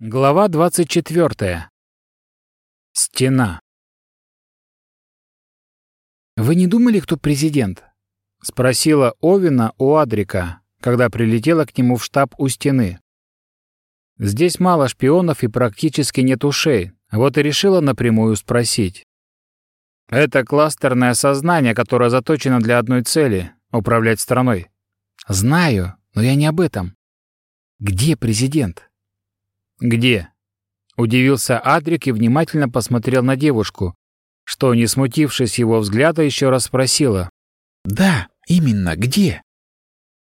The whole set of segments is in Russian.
Глава 24. Стена. «Вы не думали, кто президент?» — спросила Овина у Адрика, когда прилетела к нему в штаб у стены. Здесь мало шпионов и практически нет ушей, вот и решила напрямую спросить. «Это кластерное сознание, которое заточено для одной цели — управлять страной». «Знаю, но я не об этом. Где президент?» «Где?» — удивился Адрик и внимательно посмотрел на девушку, что, не смутившись его взгляда, еще раз спросила. «Да, именно, где?»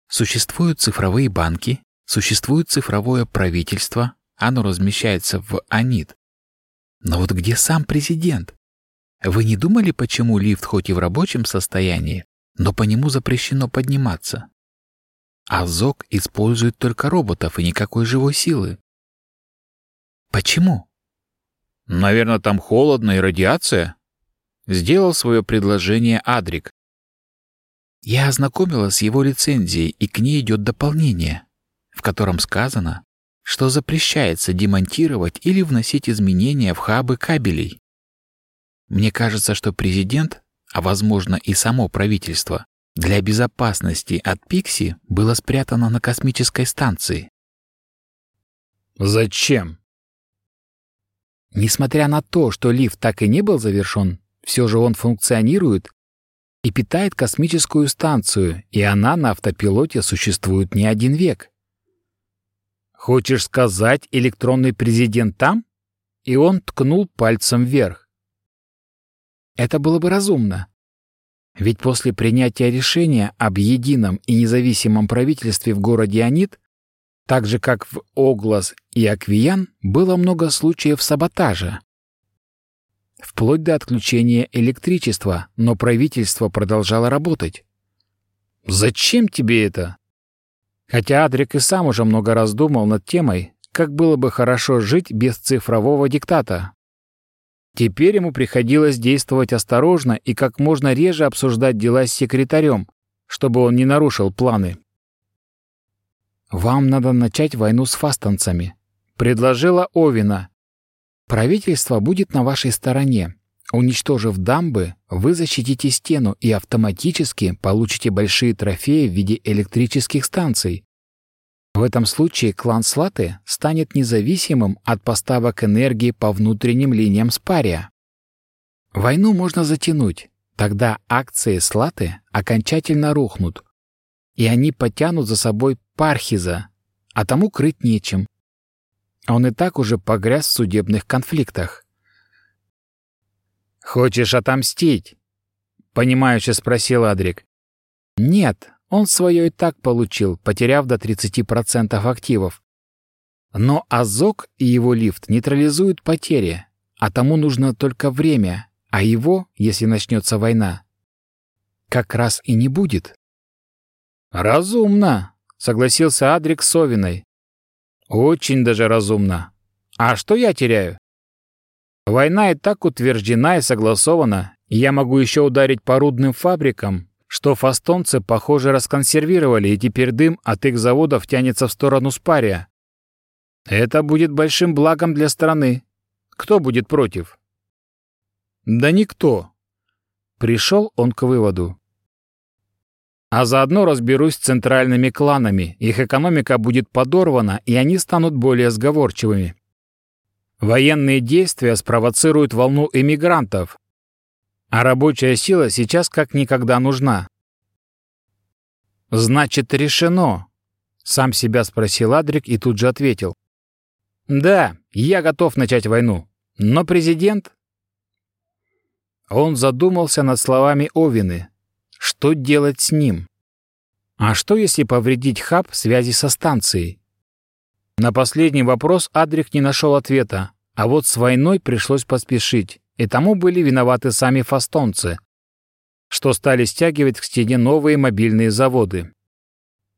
Существуют цифровые банки, существует цифровое правительство, оно размещается в АНИТ. Но вот где сам президент? Вы не думали, почему лифт хоть и в рабочем состоянии, но по нему запрещено подниматься? А ЗОК использует только роботов и никакой живой силы. Почему? Наверное, там холодно и радиация. Сделал свое предложение Адрик. Я ознакомилась с его лицензией, и к ней идет дополнение, в котором сказано, что запрещается демонтировать или вносить изменения в хабы кабелей. Мне кажется, что президент, а возможно и само правительство, для безопасности от Пикси было спрятано на космической станции. Зачем? Несмотря на то, что лифт так и не был завершен, все же он функционирует и питает космическую станцию, и она на автопилоте существует не один век. Хочешь сказать, электронный президент там? И он ткнул пальцем вверх. Это было бы разумно. Ведь после принятия решения об едином и независимом правительстве в городе Анит так же, как в Оглас и Аквиян, было много случаев саботажа. Вплоть до отключения электричества, но правительство продолжало работать. «Зачем тебе это?» Хотя Адрик и сам уже много раз думал над темой, как было бы хорошо жить без цифрового диктата. Теперь ему приходилось действовать осторожно и как можно реже обсуждать дела с секретарем, чтобы он не нарушил планы. «Вам надо начать войну с фастанцами», — предложила Овина. «Правительство будет на вашей стороне. Уничтожив дамбы, вы защитите стену и автоматически получите большие трофеи в виде электрических станций. В этом случае клан Слаты станет независимым от поставок энергии по внутренним линиям Спария. Войну можно затянуть, тогда акции Слаты окончательно рухнут, и они потянут за собой Пархиза, а тому крыть нечем. Он и так уже погряз в судебных конфликтах. «Хочешь отомстить?» — понимающе спросил Адрик. «Нет, он свое и так получил, потеряв до 30% активов. Но Азок и его лифт нейтрализуют потери, а тому нужно только время, а его, если начнется война, как раз и не будет». «Разумно», — согласился Адрик Совиной. «Очень даже разумно. А что я теряю? Война и так утверждена и согласована, я могу еще ударить по рудным фабрикам, что фастонцы, похоже, расконсервировали, и теперь дым от их заводов тянется в сторону Спария. Это будет большим благом для страны. Кто будет против?» «Да никто». Пришел он к выводу. А заодно разберусь с центральными кланами, их экономика будет подорвана, и они станут более сговорчивыми. Военные действия спровоцируют волну эмигрантов, а рабочая сила сейчас как никогда нужна. «Значит, решено?» — сам себя спросил Адрик и тут же ответил. «Да, я готов начать войну, но президент...» Он задумался над словами Овины, что делать с ним? А что, если повредить хаб связи со станцией? На последний вопрос Адрик не нашел ответа, а вот с войной пришлось поспешить, и тому были виноваты сами фастонцы, что стали стягивать к стене новые мобильные заводы.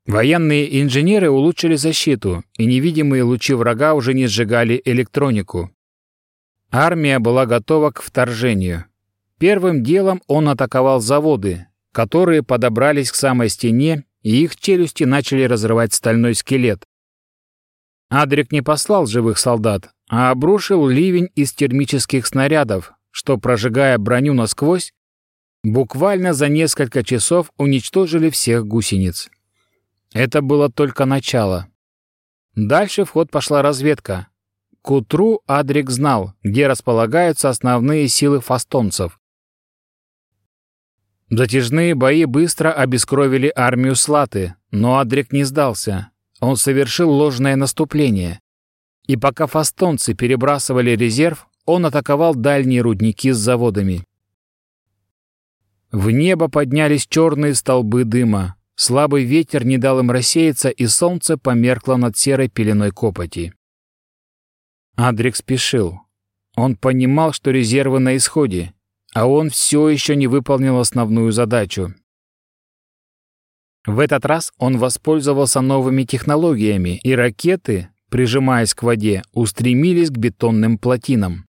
Военные инженеры улучшили защиту, и невидимые лучи врага уже не сжигали электронику. Армия была готова к вторжению. Первым делом он атаковал заводы, которые подобрались к самой стене, и их челюсти начали разрывать стальной скелет. Адрик не послал живых солдат, а обрушил ливень из термических снарядов, что, прожигая броню насквозь, буквально за несколько часов уничтожили всех гусениц. Это было только начало. Дальше в ход пошла разведка. К утру Адрик знал, где располагаются основные силы фастонцев. Затяжные бои быстро обескровили армию Слаты, но Адрик не сдался. Он совершил ложное наступление. И пока фастонцы перебрасывали резерв, он атаковал дальние рудники с заводами. В небо поднялись черные столбы дыма. Слабый ветер не дал им рассеяться, и солнце померкло над серой пеленой копоти. Адрик спешил. Он понимал, что резервы на исходе, а он все еще не выполнил основную задачу. В этот раз он воспользовался новыми технологиями, и ракеты, прижимаясь к воде, устремились к бетонным плотинам.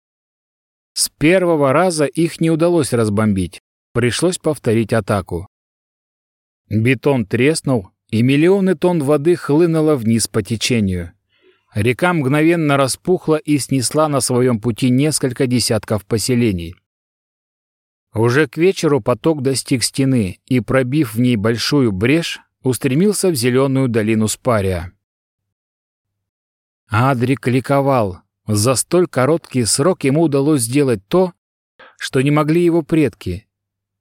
С первого раза их не удалось разбомбить, пришлось повторить атаку. Бетон треснул, и миллионы тонн воды хлынуло вниз по течению. Река мгновенно распухла и снесла на своем пути несколько десятков поселений. Уже к вечеру поток достиг стены и, пробив в ней большую брешь, устремился в зеленую долину Спария. Адрик ликовал. За столь короткий срок ему удалось сделать то, что не могли его предки.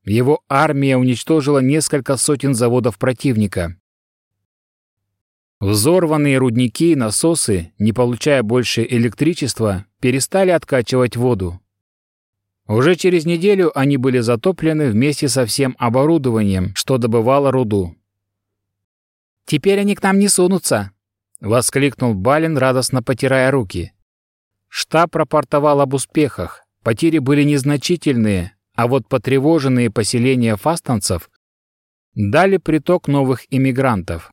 Его армия уничтожила несколько сотен заводов противника. Взорванные рудники и насосы, не получая больше электричества, перестали откачивать воду. Уже через неделю они были затоплены вместе со всем оборудованием, что добывало руду. «Теперь они к нам не сунутся!» — воскликнул Балин, радостно потирая руки. Штаб рапортовал об успехах. Потери были незначительные, а вот потревоженные поселения фастанцев дали приток новых иммигрантов.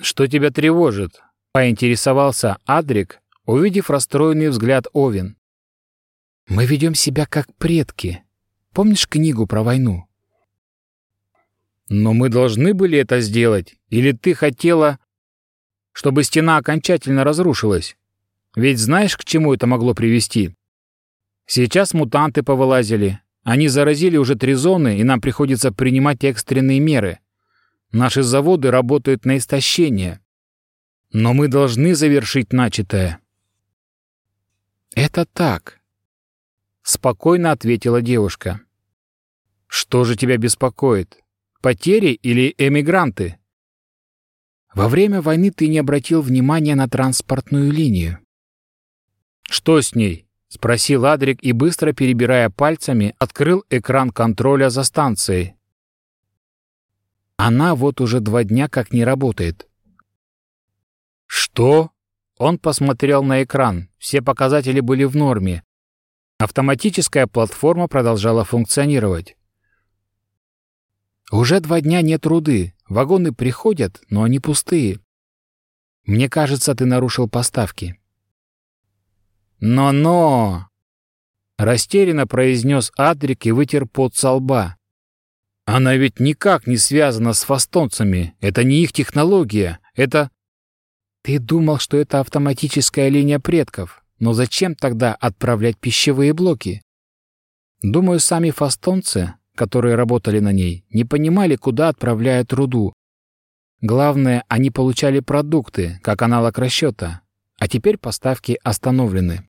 «Что тебя тревожит?» — поинтересовался Адрик, увидев расстроенный взгляд Овен. Мы ведем себя как предки. Помнишь книгу про войну? Но мы должны были это сделать. Или ты хотела, чтобы стена окончательно разрушилась? Ведь знаешь, к чему это могло привести? Сейчас мутанты повылазили. Они заразили уже три зоны, и нам приходится принимать экстренные меры. Наши заводы работают на истощение. Но мы должны завершить начатое. Это так. — спокойно ответила девушка. «Что же тебя беспокоит? Потери или эмигранты?» «Во время войны ты не обратил внимания на транспортную линию». «Что с ней?» — спросил Адрик и, быстро перебирая пальцами, открыл экран контроля за станцией. «Она вот уже два дня как не работает». «Что?» Он посмотрел на экран. Все показатели были в норме. Автоматическая платформа продолжала функционировать. Уже два дня нет руды. Вагоны приходят, но они пустые. Мне кажется, ты нарушил поставки. Но-но! Растерянно произнес Адрик и вытер пот со лба. Она ведь никак не связана с фастонцами. Это не их технология. Это... Ты думал, что это автоматическая линия предков. Но зачем тогда отправлять пищевые блоки? Думаю, сами фастонцы, которые работали на ней, не понимали, куда отправляют руду. Главное, они получали продукты, как аналог расчета, а теперь поставки остановлены.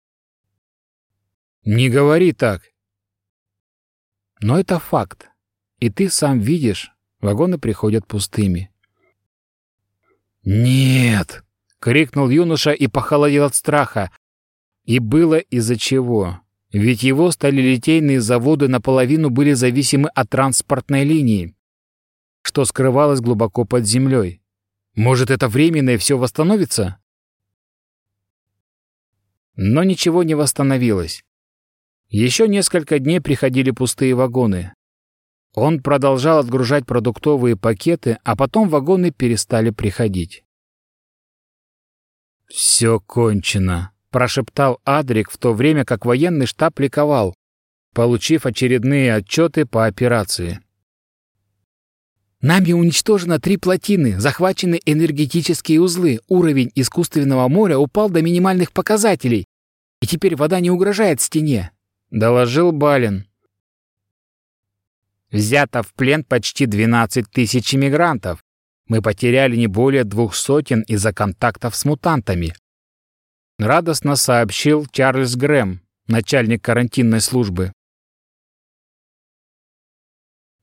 «Не говори так!» Но это факт. И ты сам видишь, вагоны приходят пустыми. «Нет!» — крикнул юноша и похолодел от страха. И было из-за чего. Ведь его сталелитейные заводы наполовину были зависимы от транспортной линии, что скрывалось глубоко под землей. Может, это временно и все восстановится? Но ничего не восстановилось. Еще несколько дней приходили пустые вагоны. Он продолжал отгружать продуктовые пакеты, а потом вагоны перестали приходить. «Все кончено», прошептал Адрик в то время, как военный штаб ликовал, получив очередные отчеты по операции. Нами уничтожено три плотины, захвачены энергетические узлы, уровень искусственного моря упал до минимальных показателей, и теперь вода не угрожает стене», — доложил Балин. «Взято в плен почти 12 тысяч иммигрантов. Мы потеряли не более двух сотен из-за контактов с мутантами», — радостно сообщил Чарльз Грэм, начальник карантинной службы.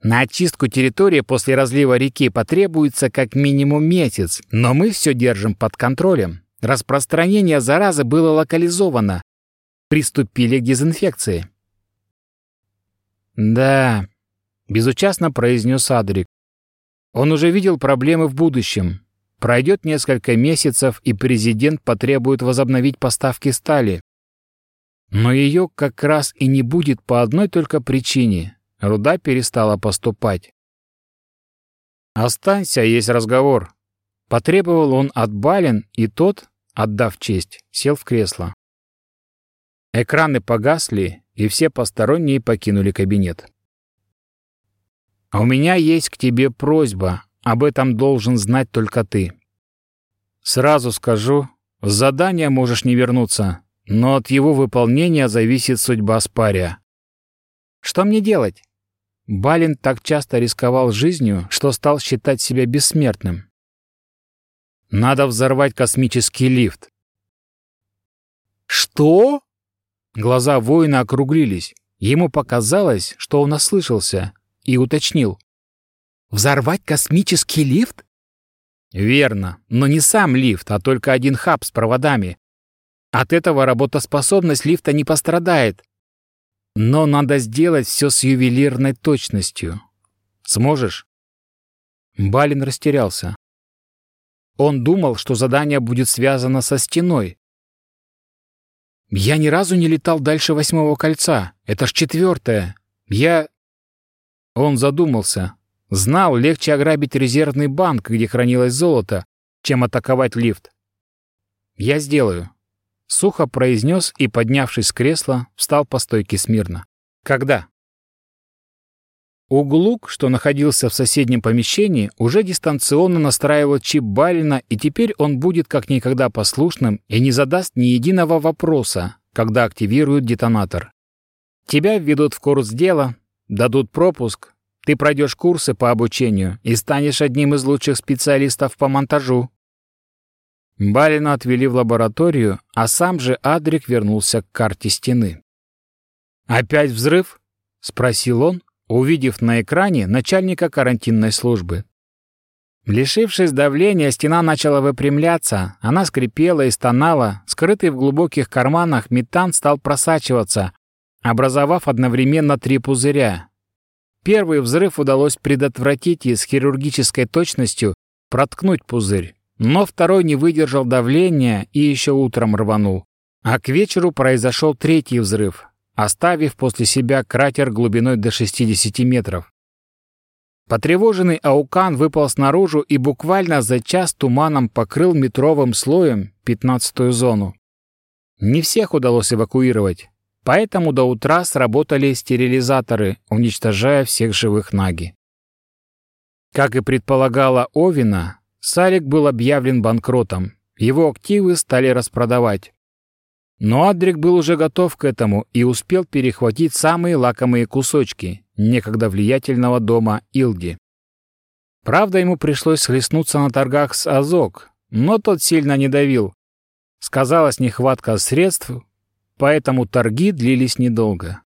На очистку территории после разлива реки потребуется как минимум месяц, но мы все держим под контролем. Распространение заразы было локализовано. Приступили к дезинфекции. «Да», — безучастно произнес Адрик. Он уже видел проблемы в будущем. Пройдет несколько месяцев, и президент потребует возобновить поставки стали. Но ее как раз и не будет по одной только причине. Руда перестала поступать. «Останься, есть разговор», — потребовал он от Бален, и тот, отдав честь, сел в кресло. Экраны погасли, и все посторонние покинули кабинет. «А у меня есть к тебе просьба, об этом должен знать только ты. Сразу скажу, с задания можешь не вернуться, но от его выполнения зависит судьба Спария. Что мне делать? Балин так часто рисковал жизнью, что стал считать себя бессмертным. Надо взорвать космический лифт. Что? Глаза воина округлились. Ему показалось, что он ослышался, и уточнил. «Взорвать космический лифт?» «Верно, но не сам лифт, а только один хаб с проводами. От этого работоспособность лифта не пострадает, но надо сделать все с ювелирной точностью. Сможешь?» Балин растерялся. Он думал, что задание будет связано со стеной. «Я ни разу не летал дальше восьмого кольца. Это ж четвертое. Я...» Он задумался. Знал, легче ограбить резервный банк, где хранилось золото, чем атаковать лифт. «Я сделаю», Сухо произнес и, поднявшись с кресла, встал по стойке смирно. «Когда?» Углук, что находился в соседнем помещении, уже дистанционно настраивал чип Балина, и теперь он будет как никогда послушным и не задаст ни единого вопроса, когда активируют детонатор. Тебя введут в курс дела, дадут пропуск, ты пройдешь курсы по обучению и станешь одним из лучших специалистов по монтажу. Балина отвели в лабораторию, а сам же Адрик вернулся к карте стены. «Опять взрыв?» — спросил он, увидев на экране начальника карантинной службы. Лишившись давления, стена начала выпрямляться, она скрипела и стонала, скрытый в глубоких карманах метан стал просачиваться, образовав одновременно три пузыря. Первый взрыв удалось предотвратить и с хирургической точностью проткнуть пузырь. Но второй не выдержал давления и еще утром рванул. А к вечеру произошел третий взрыв, оставив после себя кратер глубиной до 60 метров. Потревоженный аукан выпал снаружи и буквально за час туманом покрыл метровым слоем пятнадцатую зону. Не всех удалось эвакуировать, поэтому до утра сработали стерилизаторы, уничтожая всех живых наги. Как и предполагала Овина, Салик был объявлен банкротом. Его активы стали распродавать. Но Адрик был уже готов к этому и успел перехватить самые лакомые кусочки некогда влиятельного дома Илги. Правда, ему пришлось схлестнуться на торгах с Азок, но тот сильно не давил. Сказалась нехватка средств, поэтому торги длились недолго.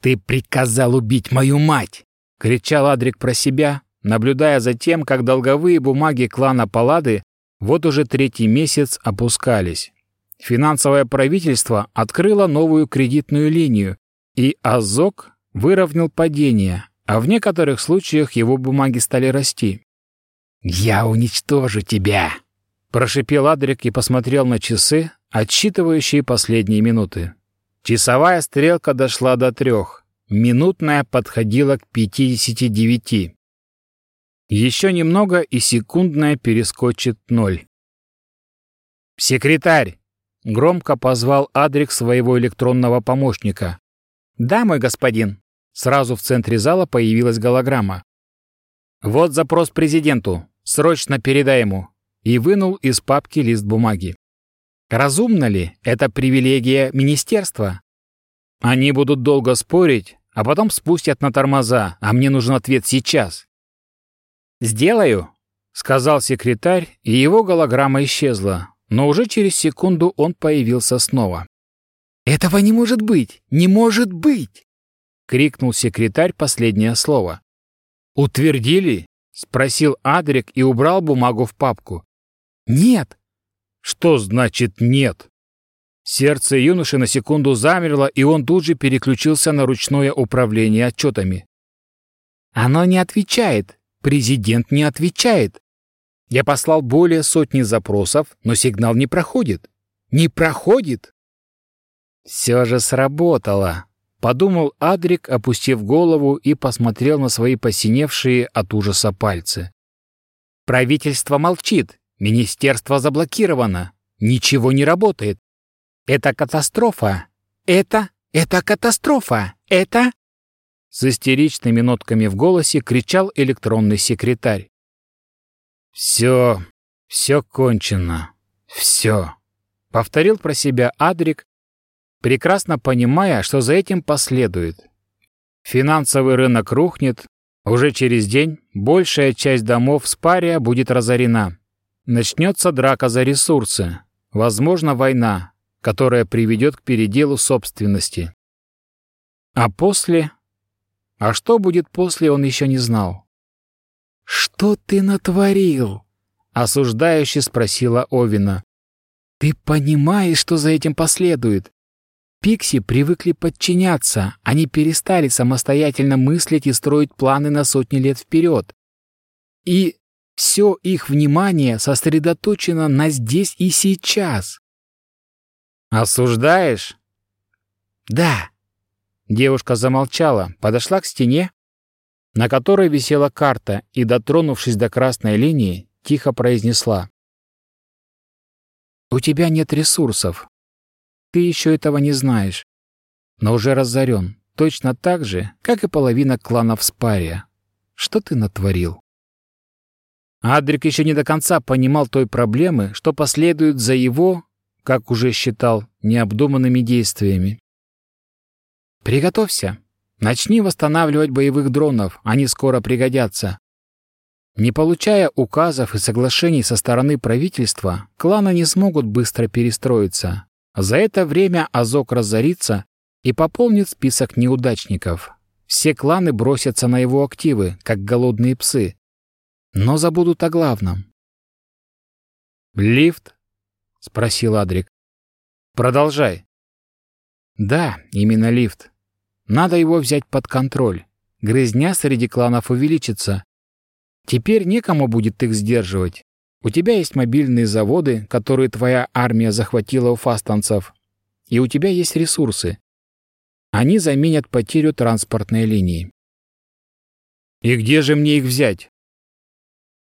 «Ты приказал убить мою мать!» — кричал Адрик про себя, наблюдая за тем, как долговые бумаги клана Палады вот уже третий месяц опускались. Финансовое правительство открыло новую кредитную линию, и Азок выровнял падение, а в некоторых случаях его бумаги стали расти. «Я уничтожу тебя!» Прошипел Адрик и посмотрел на часы, отсчитывающие последние минуты. Часовая стрелка дошла до трех, минутная подходила к пятидесяти девяти. Еще немного, и секундная перескочит ноль. «Секретарь!» — громко позвал Адрик своего электронного помощника. «Да, мой господин!» Сразу в центре зала появилась голограмма. Вот запрос президенту. Срочно передай ему». И вынул из папки лист бумаги. Разумно ли это привилегия министерства? Они будут долго спорить, а потом спустят на тормоза, а мне нужен ответ сейчас. «Сделаю», — сказал секретарь, и его голограмма исчезла, но уже через секунду он появился снова. «Этого не может быть! Не может быть!» — крикнул секретарь последнее слово. «Утвердили?» — спросил Адрик и убрал бумагу в папку. «Нет!» «Что значит «нет»?» Сердце юноши на секунду замерло, и он тут же переключился на ручное управление отчетами. «Оно не отвечает. Президент не отвечает. Я послал более сотни запросов, но сигнал не проходит. Не проходит!» «Все же сработало», — подумал Адрик, опустив голову и посмотрел на свои посиневшие от ужаса пальцы. «Правительство молчит, министерство заблокировано, ничего не работает. Это катастрофа! Это... это катастрофа! Это...» С истеричными нотками в голосе кричал электронный секретарь. «Все, все кончено. Все», — повторил про себя Адрик, прекрасно понимая, что за этим последует. Финансовый рынок рухнет, уже через день большая часть домов Спария будет разорена. Начнется драка за ресурсы, возможно, война, которая приведет к переделу собственности. А после... А что будет после, он еще не знал. «Что ты натворил?» — осуждающе спросила Овина. «Ты понимаешь, что за этим последует? Пикси привыкли подчиняться, они перестали самостоятельно мыслить и строить планы на сотни лет вперед. И все их внимание сосредоточено на здесь и сейчас. «Осуждаешь?» «Да». Девушка замолчала, подошла к стене, на которой висела карта, и, дотронувшись до красной линии, тихо произнесла. «У тебя нет ресурсов. Ты еще этого не знаешь, но уже разорен, точно так же, как и половина кланов Спария. Что ты натворил?» Адрик еще не до конца понимал той проблемы, что последует за его, как уже считал, необдуманными действиями. «Приготовься. Начни восстанавливать боевых дронов, они скоро пригодятся». Не получая указов и соглашений со стороны правительства, кланы не смогут быстро перестроиться. За это время Азок разорится и пополнит список неудачников. Все кланы бросятся на его активы, как голодные псы, но забудут о главном. «Лифт — спросил Адрик. «Продолжай». «Да, именно лифт. Надо его взять под контроль. Грызня среди кланов увеличится. Теперь некому будет их сдерживать. У тебя есть мобильные заводы, которые твоя армия захватила у фастанцев. И у тебя есть ресурсы. Они заменят потерю транспортной линии. И где же мне их взять?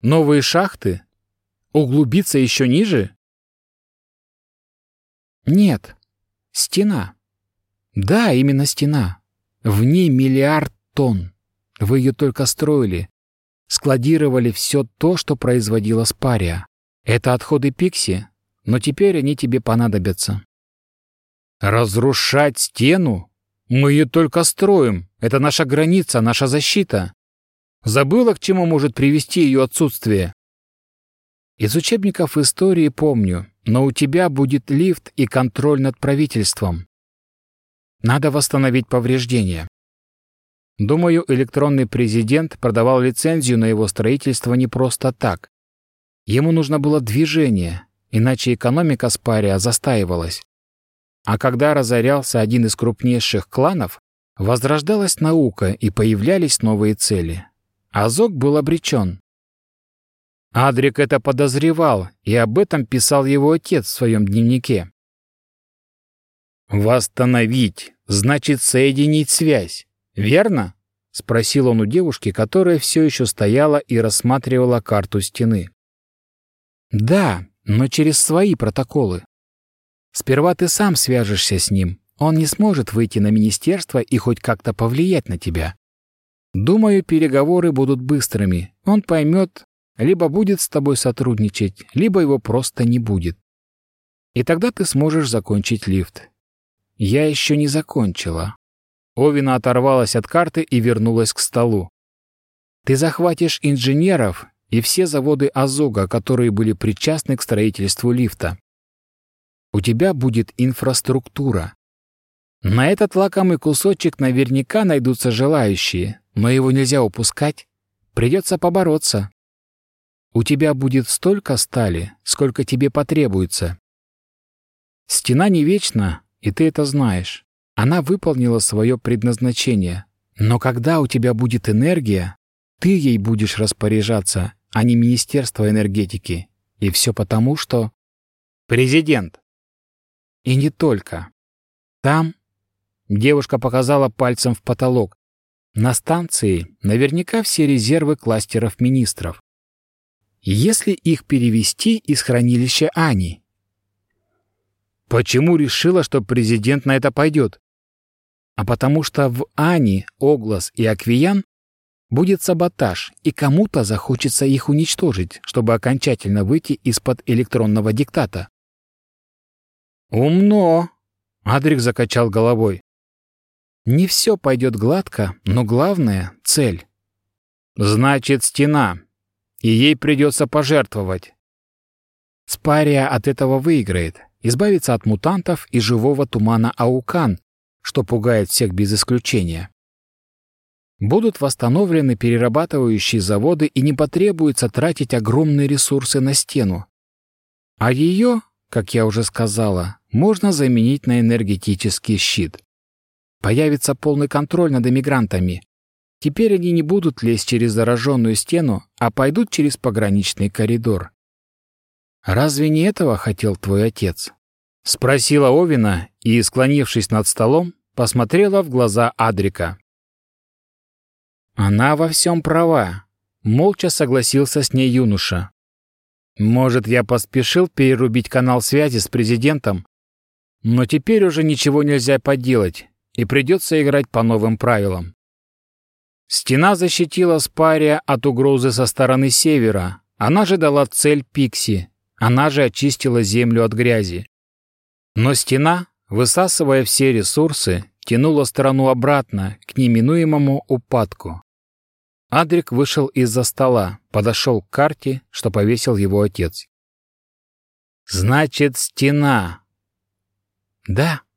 Новые шахты? Углубиться еще ниже? Нет. Стена. Да, именно стена. В ней миллиард тонн. Вы ее только строили. Складировали все то, что производила Спария. Это отходы Пикси, но теперь они тебе понадобятся. Разрушать стену? Мы ее только строим. Это наша граница, наша защита. Забыла, к чему может привести ее отсутствие? Из учебников истории помню, но у тебя будет лифт и контроль над правительством. Надо восстановить повреждения. Думаю, электронный президент продавал лицензию на его строительство не просто так. Ему нужно было движение, иначе экономика Спария застаивалась. А когда разорялся один из крупнейших кланов, возрождалась наука и появлялись новые цели. Азок был обречен. Адрик это подозревал, и об этом писал его отец в своем дневнике. «Восстановить значит соединить связь, верно?» — спросил он у девушки, которая все еще стояла и рассматривала карту стены. «Да, но через свои протоколы. Сперва ты сам свяжешься с ним. Он не сможет выйти на министерство и хоть как-то повлиять на тебя. Думаю, переговоры будут быстрыми. Он поймет, либо будет с тобой сотрудничать, либо его просто не будет. И тогда ты сможешь закончить лифт. Я еще не закончила. Овина оторвалась от карты и вернулась к столу. Ты захватишь инженеров и все заводы Азога, которые были причастны к строительству лифта. У тебя будет инфраструктура. На этот лакомый кусочек наверняка найдутся желающие, но его нельзя упускать. Придется побороться. У тебя будет столько стали, сколько тебе потребуется. Стена не вечна, и ты это знаешь. Она выполнила свое предназначение. Но когда у тебя будет энергия, ты ей будешь распоряжаться, а не Министерство энергетики. И все потому, что... Президент. И не только. Там... Девушка показала пальцем в потолок. На станции наверняка все резервы кластеров министров. Если их перевести из хранилища Ани, Почему решила, что президент на это пойдет? А потому что в Ани, Оглас и Аквиян будет саботаж, и кому-то захочется их уничтожить, чтобы окончательно выйти из-под электронного диктата. «Умно!» — Адрик закачал головой. «Не все пойдет гладко, но главное — цель. Значит, стена, и ей придется пожертвовать. Спария от этого выиграет, избавиться от мутантов и живого тумана Аукан, что пугает всех без исключения. Будут восстановлены перерабатывающие заводы и не потребуется тратить огромные ресурсы на стену. А ее, как я уже сказала, можно заменить на энергетический щит. Появится полный контроль над эмигрантами. Теперь они не будут лезть через зараженную стену, а пойдут через пограничный коридор. «Разве не этого хотел твой отец?» — спросила Овина и, склонившись над столом, посмотрела в глаза Адрика. «Она во всем права», — молча согласился с ней юноша. «Может, я поспешил перерубить канал связи с президентом, но теперь уже ничего нельзя поделать, и придется играть по новым правилам». Стена защитила Спария от угрозы со стороны севера, она же дала цель Пикси, она же очистила землю от грязи. Но стена, высасывая все ресурсы, тянула страну обратно к неминуемому упадку. Адрик вышел из-за стола, подошел к карте, что повесил его отец. «Значит, стена!» «Да», —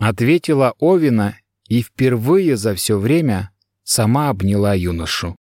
ответила Овина и впервые за все время сама обняла юношу.